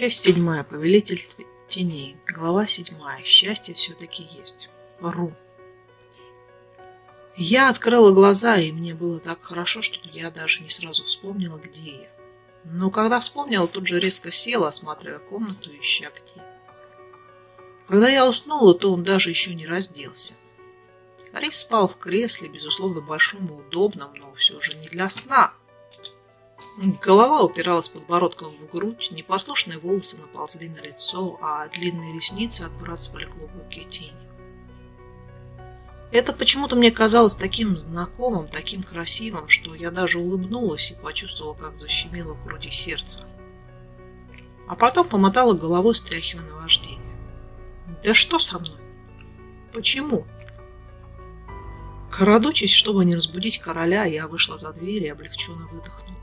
Часть седьмая. Повелитель теней. Глава седьмая. Счастье все-таки есть. Ру. Я открыла глаза, и мне было так хорошо, что я даже не сразу вспомнила, где я. Но когда вспомнила, тут же резко села, осматривая комнату, ища где. Когда я уснула, то он даже еще не разделся. Рис спал в кресле, безусловно, большом и удобном, но все же не для сна, Голова упиралась подбородком в грудь, непослушные волосы наползли на лицо, а длинные ресницы отбрасывали глубокие тени. Это почему-то мне казалось таким знакомым, таким красивым, что я даже улыбнулась и почувствовала, как защемило в груди сердце. А потом помотала головой, стряхивая наваждение. Да что со мной? Почему? Крадучись, чтобы не разбудить короля, я вышла за дверь и облегченно выдохнула.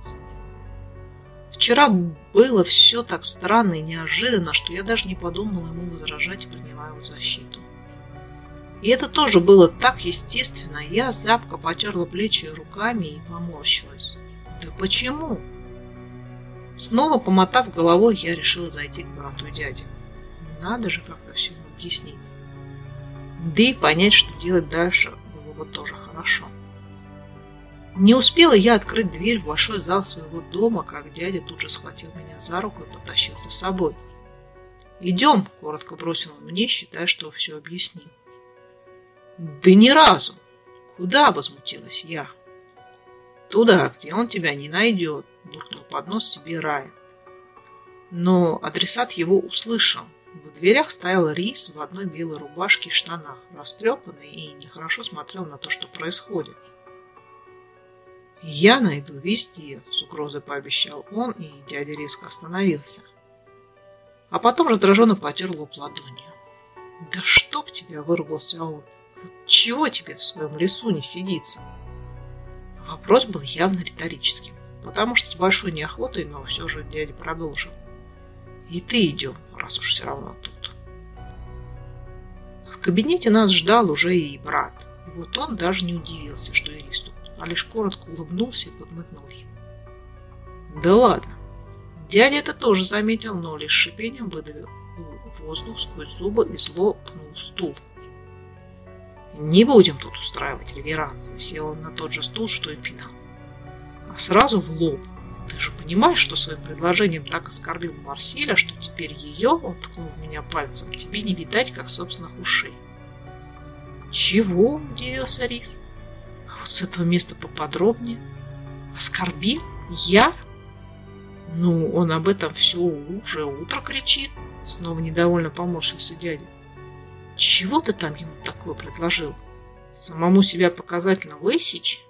Вчера было все так странно и неожиданно, что я даже не подумала ему возражать и приняла его защиту. И это тоже было так естественно. Я зябко потерла плечи руками и поморщилась. Да почему? Снова помотав головой, я решила зайти к брату и дяде. Надо же как-то все объяснить. Да и понять, что делать дальше, было бы тоже хорошо. Не успела я открыть дверь в большой зал своего дома, как дядя тут же схватил меня за руку и потащил за собой. «Идем», — коротко бросил он мне, считая, что все объяснил. «Да ни разу!» «Куда?» — возмутилась я. «Туда, где он тебя не найдет», — буркнул под нос себе Райан. Но адресат его услышал. В дверях стоял Рис в одной белой рубашке и штанах, растрепанный и нехорошо смотрел на то, что происходит. «Я найду везде», — с угрозой пообещал он, и дядя резко остановился. А потом раздраженно потер лоб ладонью. «Да чтоб тебя!» — выругался он. «Чего тебе в своем лесу не сидится?» Вопрос был явно риторическим, потому что с большой неохотой, но все же дядя продолжил. «И ты идем, раз уж все равно тут». В кабинете нас ждал уже и брат. И вот он даже не удивился, что Ирис тут а лишь коротко улыбнулся и подмыгнул ему. Да ладно. Дядя это тоже заметил, но лишь шипением выдавил воздух сквозь зубы и зло пнул стул. Не будем тут устраивать реверанс. Сел он на тот же стул, что и пинал. А сразу в лоб. Ты же понимаешь, что своим предложением так оскорбил Марселя, что теперь ее, он ткнул меня пальцем, тебе не видать, как собственных ушей. Чего? Удивился Рис с этого места поподробнее. Оскорбил? Я? Ну, он об этом все уже утро кричит. Снова недовольно поморщился дядя. Чего ты там ему такое предложил? Самому себя показательно высечь?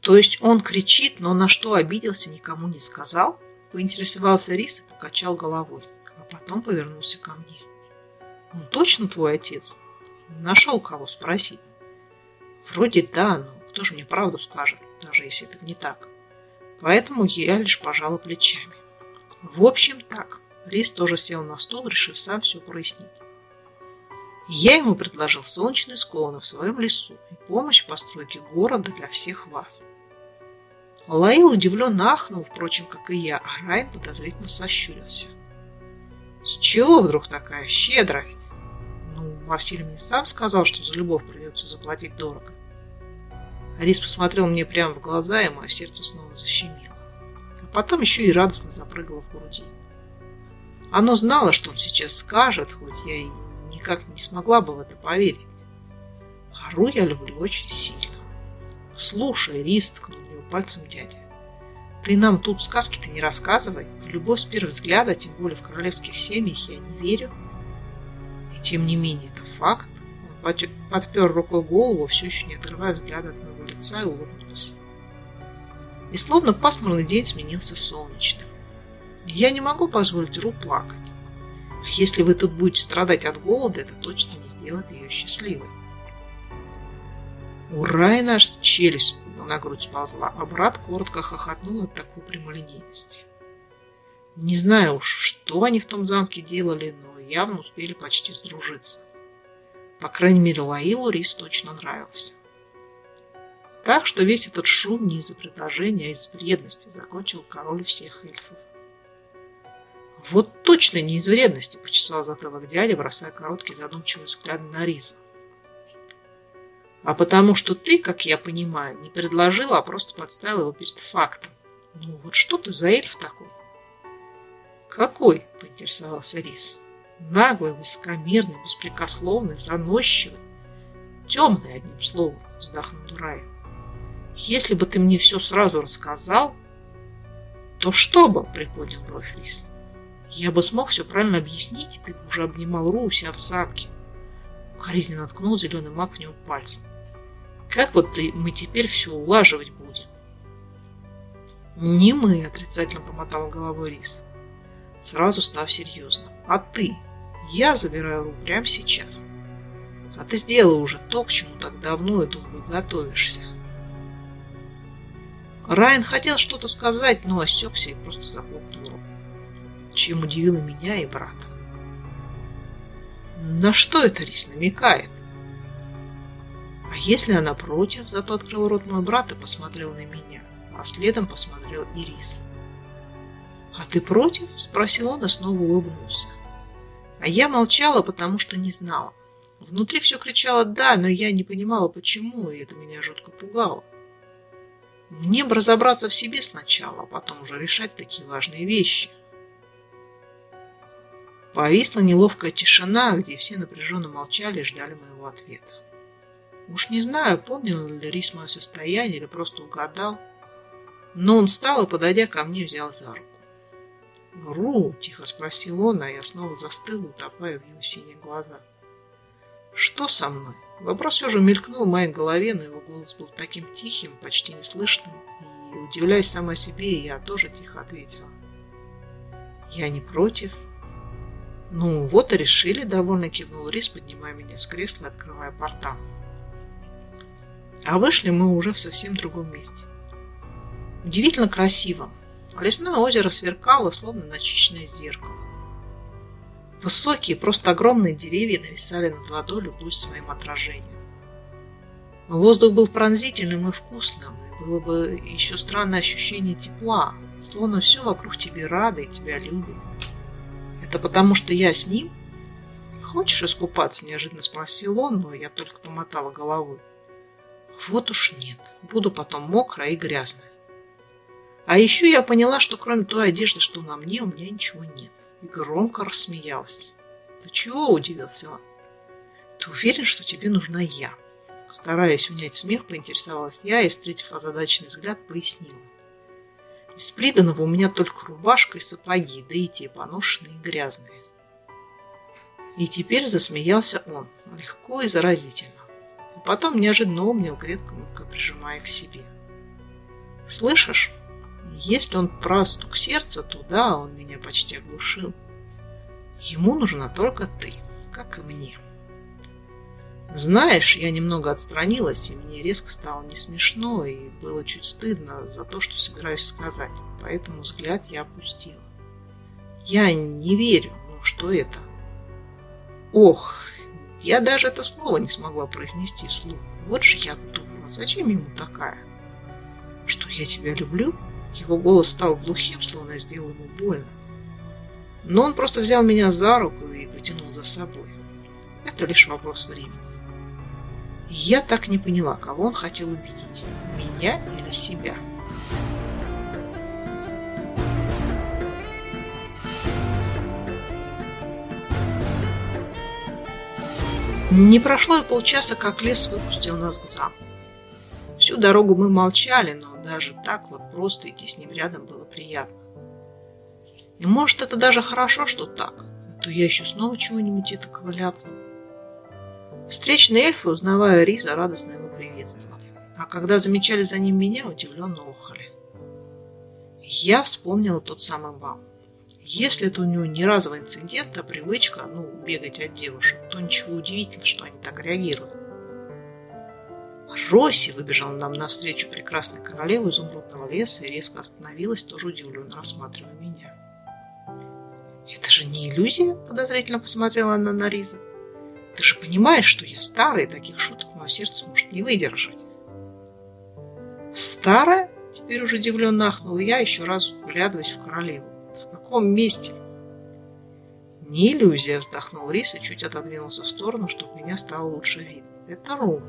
То есть он кричит, но на что обиделся, никому не сказал? Поинтересовался Рис и покачал головой, а потом повернулся ко мне. Он точно твой отец? Нашел кого спросить. Вроде да, но кто же мне правду скажет, даже если это не так. Поэтому я лишь пожала плечами. В общем, так. Рис тоже сел на стол, решив сам все прояснить. Я ему предложил солнечные склоны в своем лесу и помощь в постройке города для всех вас. Лаил удивленно ахнул, впрочем, как и я, а Райан подозрительно сощурился. С чего вдруг такая щедрость? Ну, Марсиль мне сам сказал, что за любовь придется заплатить дорого. Арис посмотрел мне прямо в глаза, и мое сердце снова защемило. А потом еще и радостно запрыгало в груди. Оно знало, что он сейчас скажет, хоть я и никак не смогла бы в это поверить. Ару я люблю очень сильно. Слушай, Рис, ткнул его пальцем дядя. Ты нам тут сказки-то не рассказывай. В любовь с первого взгляда, тем более в королевских семьях, я не верю. И тем не менее, это факт. Он подпер рукой голову, все еще не отрывая взгляда от моего лица и улыбнулся. И словно пасмурный день сменился солнечным. Я не могу позволить Ру плакать. А если вы тут будете страдать от голода, это точно не сделает ее счастливой. Ура, и наш челюсть на грудь сползла, а брат коротко хохотнул от такой прямолинейности. Не знаю уж, что они в том замке делали, но явно успели почти сдружиться. По крайней мере, Лаилу Рис точно нравился. Так что весь этот шум не из-за предложения, а из вредности закончил король всех эльфов. Вот точно не из вредности, почесал затылок дядя, бросая короткий задумчивый взгляд на Риза. А потому что ты, как я понимаю, не предложила, а просто подставила его перед фактом. Ну вот что ты за эльф такой? Какой? Поинтересовался Рис. Наглый, высокомерный, беспрекословный, заносчивый. Темный, одним словом, вздохнул Рай. Если бы ты мне все сразу рассказал, то что бы, приподнял бровь Рис. Я бы смог все правильно объяснить, ты бы уже обнимал Ру у себя в замке. Укоризненно ткнул зеленый маг в него пальцем. Как вот ты, мы теперь все улаживать будем? Не мы, отрицательно помотал головой Рис. Сразу став серьезно. А ты? Я забираю Ру прямо сейчас. А ты сделала уже то, к чему так давно и долго готовишься. Райан хотел что-то сказать, но осекся и просто захлопнул рот чем удивила меня и брата. На что это Рис намекает? А если она против, зато открыл рот мой брат и посмотрел на меня, а следом посмотрел и Рис. «А ты против?» – спросил он и снова улыбнулся. А я молчала, потому что не знала. Внутри все кричало «да», но я не понимала, почему, и это меня жутко пугало. Мне бы разобраться в себе сначала, а потом уже решать такие важные вещи – Повисла неловкая тишина, где все напряженно молчали и ждали моего ответа. Уж не знаю, помнил ли Рис мое состояние или просто угадал, но он встал и, подойдя ко мне, взял за руку. «Ру!» – тихо спросил он, а я снова застыл, утопая в его синих глазах. «Что со мной?» Вопрос все же мелькнул в моей голове, но его голос был таким тихим, почти неслышным, и, удивляясь сама себе, я тоже тихо ответила. «Я не против, «Ну, вот и решили», — довольно кивнул Рис, поднимая меня с кресла и открывая портал. А вышли мы уже в совсем другом месте. Удивительно красиво. Лесное озеро сверкало, словно начищенное зеркало. Высокие, просто огромные деревья нависали над водой, любуясь своим отражением. Воздух был пронзительным и вкусным, и было бы еще странное ощущение тепла, словно все вокруг тебе рады и тебя любят. Это потому, что я с ним? Хочешь искупаться? Неожиданно спросил он, но я только помотала головой. Вот уж нет. Буду потом мокрая и грязная. А еще я поняла, что кроме той одежды, что на мне, у меня ничего нет. И громко рассмеялась. Ты чего? Удивился он. Ты уверен, что тебе нужна я? Стараясь унять смех, поинтересовалась я и, встретив озадаченный взгляд, пояснила. Из приданного у меня только рубашка и сапоги, да и те поношенные и грязные. И теперь засмеялся он, легко и заразительно. А потом неожиданно обнял, крепко прижимая к себе. «Слышишь, если он про стук сердца, то да, он меня почти оглушил. Ему нужна только ты, как и мне». Знаешь, я немного отстранилась, и мне резко стало не смешно, и было чуть стыдно за то, что собираюсь сказать, поэтому взгляд я опустила. Я не верю, ну что это? Ох, я даже это слово не смогла произнести вслух. Вот же я дура, зачем ему такая? Что я тебя люблю? Его голос стал глухим, словно сделал ему больно. Но он просто взял меня за руку и потянул за собой. Это лишь вопрос времени. Я так не поняла, кого он хотел увидеть, меня или себя. Не прошло и полчаса, как лес выпустил нас к замку. Всю дорогу мы молчали, но даже так вот просто идти с ним рядом было приятно. И может, это даже хорошо, что так, а то я еще снова чего-нибудь этакого ляпну. Встречные эльфы, узнавая Риза, радостно его приветствовали. А когда замечали за ним меня, удивленно охали. Я вспомнила тот самый бал. Если это у него не разовый инцидент, а привычка, ну, бегать от девушек, то ничего удивительного, что они так реагируют. Роси выбежала нам навстречу прекрасной королевы изумрудного леса и резко остановилась, тоже удивленно рассматривая меня. «Это же не иллюзия?» – подозрительно посмотрела она на Риза. Ты же понимаешь, что я старая, и таких шуток мое сердце может не выдержать. Старая? Теперь уже удивленно ахнула я, еще раз вглядываясь в королеву. В каком месте? Не иллюзия, вздохнул Рис и чуть отодвинулся в сторону, чтобы меня стало лучше видно. Это Ру.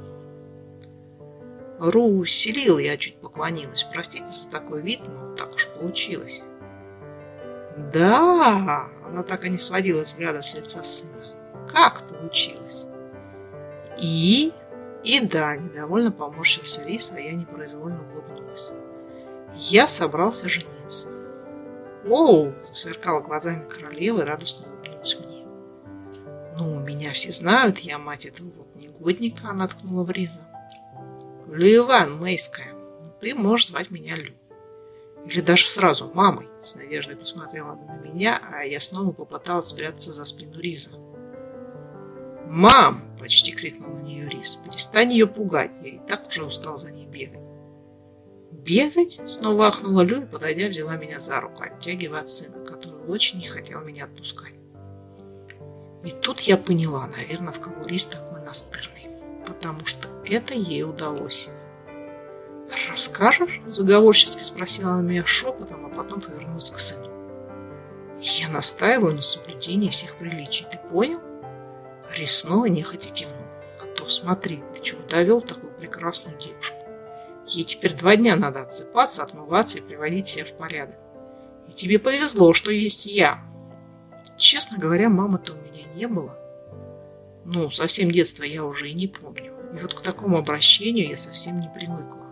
Ру селил, я чуть поклонилась. Простите за такой вид, но так уж получилось. Да, она так и не сводила взгляда с лица сына. Как получилось? И? И да, недовольно поморщился Рис, а я непроизвольно улыбнулась. Я собрался жениться. Оу, сверкала глазами королевы и радостно улыбнулась мне. Ну, меня все знают, я мать этого вот негодника, она ткнула в Риза. Люиван Мейская, ты можешь звать меня Лю. Или даже сразу мамой, с надеждой посмотрела она на меня, а я снова попыталась спрятаться за спину Риза. «Мам!» – почти крикнул на нее Рис. «Перестань ее пугать, я и так уже устал за ней бегать». «Бегать?» – снова ахнула Лю и, подойдя, взяла меня за руку, оттягивая от сына, который очень не хотел меня отпускать. И тут я поняла, наверное, в кого Рис такой настырный, потому что это ей удалось. «Расскажешь?» – заговорчески спросила она меня шепотом, а потом повернулась к сыну. «Я настаиваю на соблюдении всех приличий, ты понял?» Рис снова нехотя кивнул. «А то смотри, ты чего довел такую прекрасную девушку? Ей теперь два дня надо отсыпаться, отмываться и приводить себя в порядок. И тебе повезло, что есть я. Честно говоря, мамы-то у меня не было. Ну, совсем детства я уже и не помню. И вот к такому обращению я совсем не привыкла.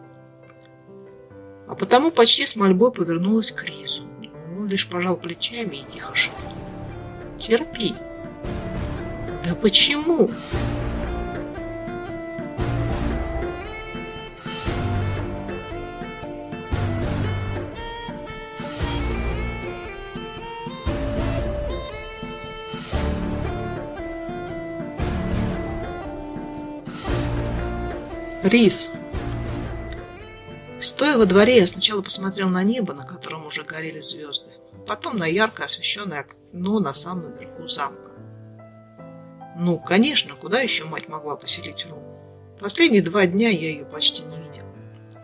А потому почти с мольбой повернулась к Ризу. Он лишь пожал плечами и тихо шепнул. «Терпи». «Да почему?» Рис. Стоя во дворе, я сначала посмотрел на небо, на котором уже горели звезды, потом на ярко освещенное окно на самом верху замка. Ну, конечно, куда еще мать могла поселить Ру? Последние два дня я ее почти не видел.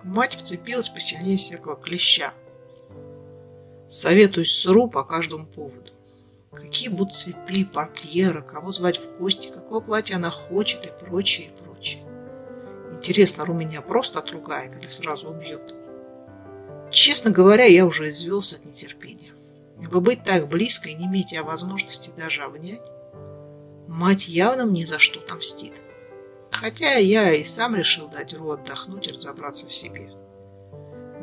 Мать вцепилась посильнее всякого клеща. Советуюсь с Ру по каждому поводу. Какие будут цветы, портьеры, кого звать в гости, какое платье она хочет и прочее, и прочее. Интересно, Ру меня просто отругает или сразу убьет? Честно говоря, я уже извелся от нетерпения. Ибо быть так близко и не иметь я возможности даже обнять, мать явно мне за что-то мстит. Хотя я и сам решил дать Ру отдохнуть и разобраться в себе.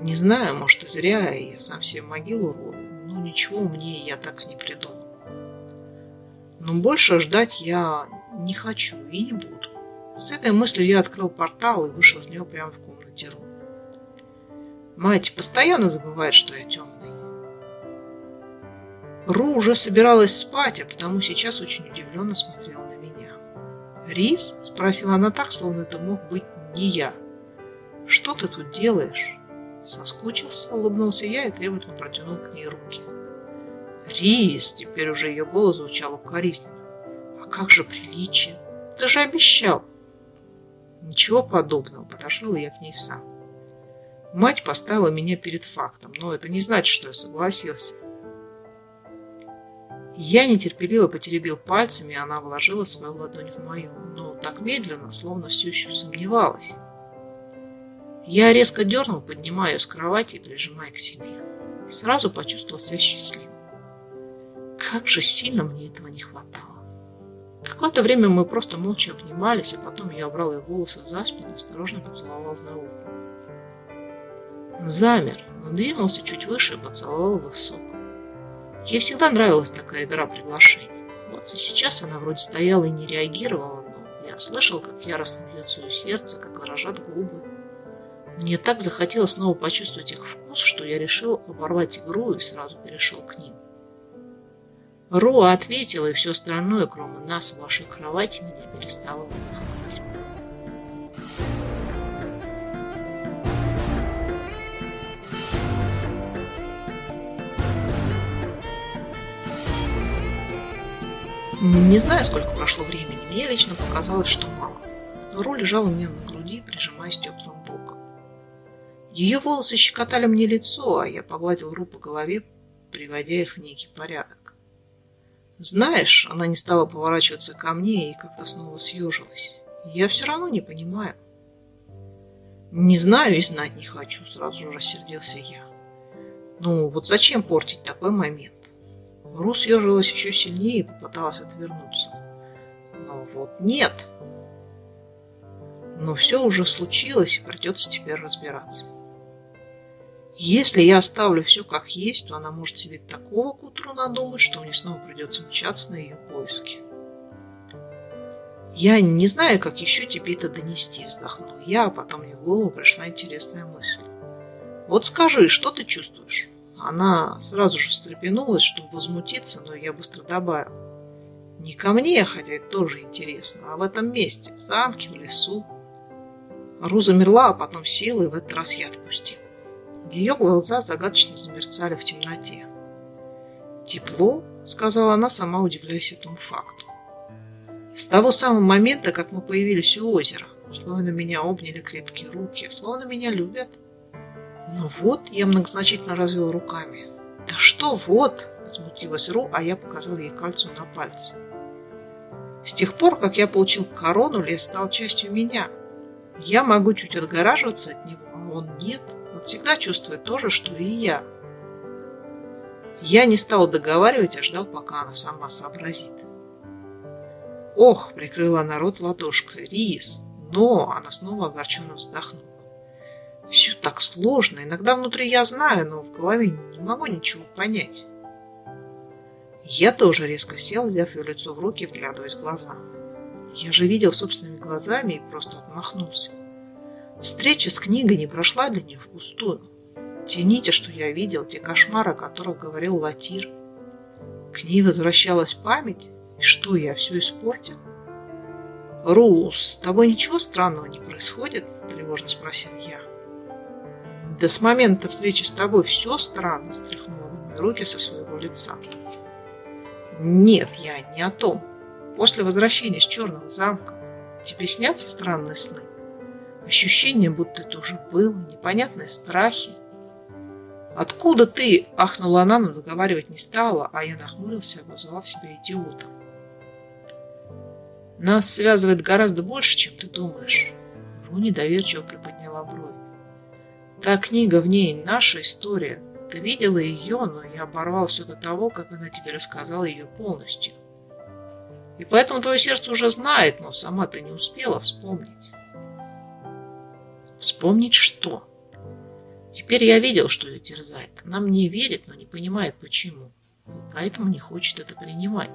Не знаю, может и зря, я сам себе могилу рою, но ничего умнее я так не придумал. Но больше ждать я не хочу и не буду. С этой мыслью я открыл портал и вышел из него прямо в комнате Ру. Мать постоянно забывает, что я темный. Ру уже собиралась спать, а потому сейчас очень удивленно смотрела на меня. «Рис?» – спросила она так, словно это мог быть не я. «Что ты тут делаешь?» Соскучился, улыбнулся я и требовательно протянул к ней руки. «Рис!» – теперь уже ее голос звучал укоризненно. «А как же приличие? Ты же обещал!» Ничего подобного, подошел я к ней сам. Мать поставила меня перед фактом, но это не значит, что я согласился. Я нетерпеливо потеребил пальцами, и она вложила свою ладонь в мою, но так медленно, словно все еще сомневалась. Я резко дернул, поднимая ее с кровати и прижимая к себе. Сразу почувствовал себя счастливым. Как же сильно мне этого не хватало. Какое-то время мы просто молча обнимались, а потом я убрал ее волосы за спину и осторожно поцеловал за ухо. Замер, сдвинулся чуть выше и поцеловал высоко. Ей всегда нравилась такая игра приглашений. Вот и сейчас она вроде стояла и не реагировала, но я слышал, как яростно бьется ее сердце, как дрожат губы. Мне так захотелось снова почувствовать их вкус, что я решил оборвать игру и сразу перешел к ним. Роа ответила, и все остальное, кроме нас в вашей кровати, меня перестало волновать. Не знаю, сколько прошло времени, мне лично показалось, что мало. Ру лежала у меня на груди, прижимаясь теплым боком. Ее волосы щекотали мне лицо, а я погладил Ру по голове, приводя их в некий порядок. Знаешь, она не стала поворачиваться ко мне и как-то снова съежилась. Я все равно не понимаю. Не знаю и знать не хочу, сразу же рассердился я. Ну, вот зачем портить такой момент? Ру съежилась еще сильнее и попыталась отвернуться. Но вот нет. Но все уже случилось, и придется теперь разбираться. Если я оставлю все как есть, то она может себе такого к утру надумать, что мне снова придется мчаться на ее поиски. Я не знаю, как еще тебе это донести, вздохнул я, а потом мне в голову пришла интересная мысль. Вот скажи, что ты чувствуешь? Она сразу же встрепенулась, чтобы возмутиться, но я быстро добавил. Не ко мне, хотя это тоже интересно, а в этом месте, в замке, в лесу. Ру замерла, а потом села, и в этот раз я отпустил. Ее глаза загадочно замерцали в темноте. «Тепло?» — сказала она, сама удивляясь этому факту. С того самого момента, как мы появились у озера, словно меня обняли крепкие руки, словно меня любят. Ну вот, я многозначительно развел руками. Да что вот, возмутилась Ру, а я показал ей кольцо на пальце. С тех пор, как я получил корону, лес стал частью меня. Я могу чуть отгораживаться от него, а он нет. Он всегда чувствует то же, что и я. Я не стал договаривать, а ждал, пока она сама сообразит. «Ох!» — прикрыла она рот ладошкой. «Рис!» Но она снова огорченно вздохнула. «Все так сложно. Иногда внутри я знаю, но в голове не могу ничего понять». Я тоже резко сел, взяв ее лицо в руки, вглядываясь в глаза. Я же видел собственными глазами и просто отмахнулся. Встреча с книгой не прошла для нее впустую. Те нити, что я видел, те кошмары, о которых говорил Латир. К ней возвращалась память, и что, я все испортил? Рус, с тобой ничего странного не происходит? Тревожно спросил я. Да с момента встречи с тобой все странно, стряхнула на мои руки со своего лица. Нет, я не о том. После возвращения с Черного замка тебе снятся странные сны? Ощущение, будто это уже было, непонятные страхи. «Откуда ты?» – ахнула она, но договаривать не стала, а я нахмурился и обозвал себя идиотом. Нас связывает гораздо больше, чем ты думаешь. Ру недоверчиво приподняла бровь. Та книга в ней наша история. Ты видела ее, но я оборвал все до того, как она тебе рассказала ее полностью. И поэтому твое сердце уже знает, но сама ты не успела вспомнить. Вспомнить что? Теперь я видел, что ее терзает. Она мне верит, но не понимает почему. Поэтому не хочет это принимать.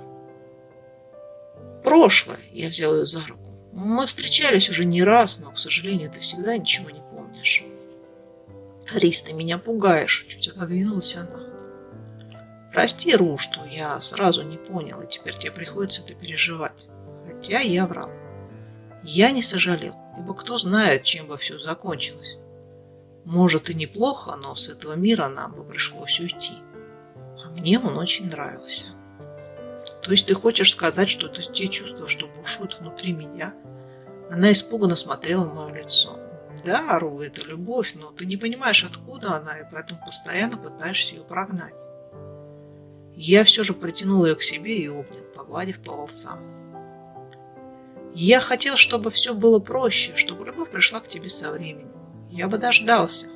Прошлое, я взял ее за руку. Мы встречались уже не раз, но, к сожалению, ты всегда ничего не помнишь. Рис, ты меня пугаешь, чуть отодвинулась она. Прости, Ру, что я сразу не понял, и теперь тебе приходится это переживать. Хотя я врал. Я не сожалел, ибо кто знает, чем бы все закончилось. Может и неплохо, но с этого мира нам бы пришлось уйти. А мне он очень нравился. То есть ты хочешь сказать, что это те чувства, что бушуют внутри меня? Она испуганно смотрела в мое лицо. Да, Ру, это любовь, но ты не понимаешь, откуда она, и поэтому постоянно пытаешься ее прогнать. Я все же притянул ее к себе и обнял, погладив по волосам. Я хотел, чтобы все было проще, чтобы любовь пришла к тебе со временем. Я бы дождался.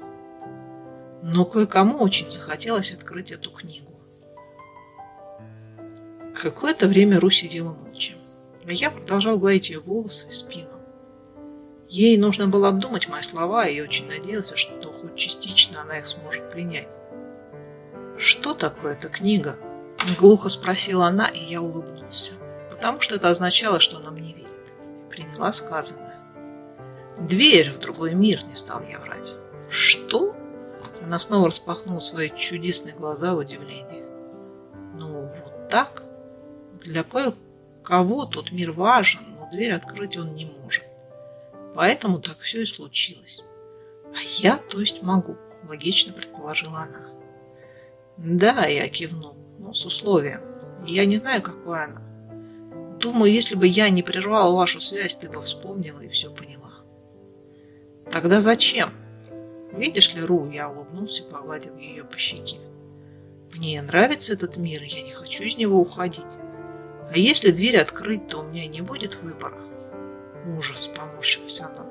Но кое-кому очень захотелось открыть эту книгу. Какое-то время Ру сидела молча, а я продолжал гладить ее волосы и спину. Ей нужно было обдумать мои слова, и я очень надеялся, что хоть частично она их сможет принять. «Что такое эта книга?» – глухо спросила она, и я улыбнулся, потому что это означало, что она мне верит. Приняла сказанное. «Дверь в другой мир», – не стал я врать. «Что?» Она снова распахнула свои чудесные глаза в удивлении. «Ну, вот так?» Для кое-кого тот мир важен, но дверь открыть он не может. Поэтому так все и случилось. А я, то есть, могу, логично предположила она. Да, я кивнул, но с условием. Я не знаю, какой она. Думаю, если бы я не прервал вашу связь, ты бы вспомнила и все поняла. Тогда зачем? Видишь ли, Ру, я улыбнулся, погладил ее по щеке. Мне нравится этот мир, и я не хочу из него уходить. А если дверь открыть, то у меня не будет выбора. Ужас, поморщилась она.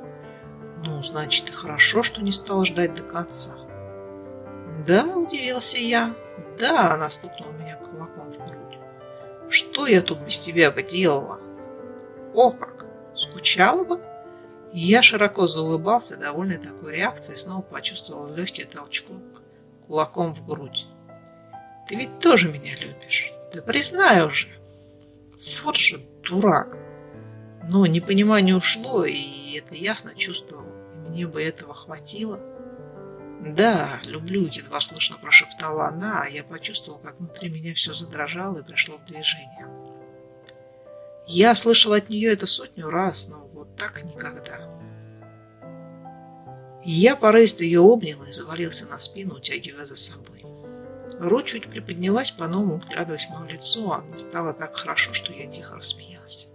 Ну, значит, и хорошо, что не стала ждать до конца. Да, удивился я. Да, она стукнула меня. Что я тут без тебя бы делала? О как! Скучала бы? И я широко заулыбался, довольный такой реакцией, снова почувствовал легкий толчок кулаком в грудь. Ты ведь тоже меня любишь. Да признай уже. Вот же дурак. Но непонимание ушло, и это ясно чувствовал. Мне бы этого хватило. «Да, люблю», — едва слышно прошептала она, а я почувствовал, как внутри меня все задрожало и пришло в движение. Я слышал от нее это сотню раз, но вот так никогда. Я порывисто ее обнял и завалился на спину, утягивая за собой. Ру чуть приподнялась, по-новому вглядываясь в мое лицо, а мне стало так хорошо, что я тихо рассмеялся.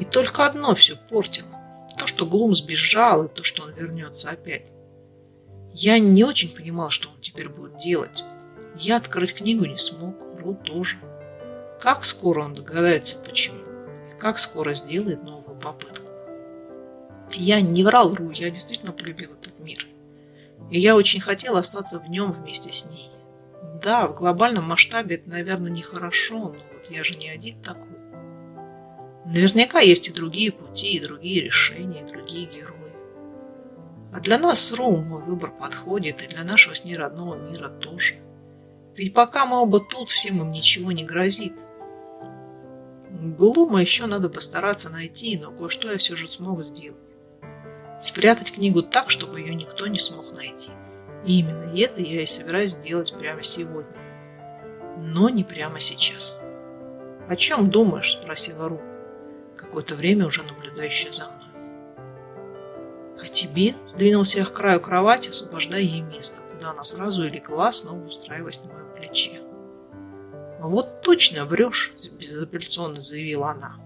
И только одно все портило. То, что Глум сбежал, и то, что он вернется опять. Я не очень понимал, что он теперь будет делать. Я открыть книгу не смог, Ру тоже. Как скоро он догадается, почему? Как скоро сделает новую попытку? Я не врал Ру, я действительно полюбил этот мир. И я очень хотел остаться в нем вместе с ней. Да, в глобальном масштабе это, наверное, нехорошо, но вот я же не один такой. Наверняка есть и другие пути, и другие решения, и другие герои. А для нас Ру мой выбор подходит, и для нашего с ней родного мира тоже. Ведь пока мы оба тут, всем им ничего не грозит. Глума еще надо постараться найти, но кое-что я все же смог сделать. Спрятать книгу так, чтобы ее никто не смог найти. И именно это я и собираюсь сделать прямо сегодня. Но не прямо сейчас. «О чем думаешь?» – спросила Ру, какое-то время уже наблюдающая за мной. «А тебе?» – сдвинулся я к краю кровати, освобождая ей место, куда она сразу и легла, снова устраиваясь на моем плече. «Вот точно врешь», – безапелляционно заявила она.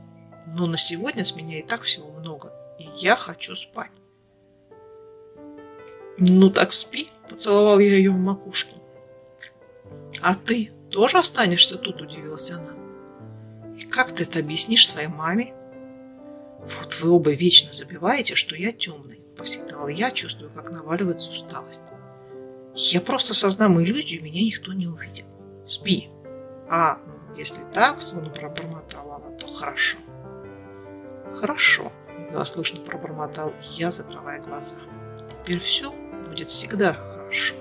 «Но на сегодня с меня и так всего много, и я хочу спать». «Ну так спи», – поцеловал я ее в макушку. «А ты тоже останешься тут?» – удивилась она. «И как ты это объяснишь своей маме?» «Вот вы оба вечно забиваете, что я темный», – посетовал я, чувствую, как наваливается усталость. «Я просто создам иллюзию, меня никто не увидит. Спи». «А, ну, если так, – сонно пробормотала она, – то хорошо». «Хорошо», – едва слышно пробормотал я, закрывая глаза. «Теперь все будет всегда хорошо.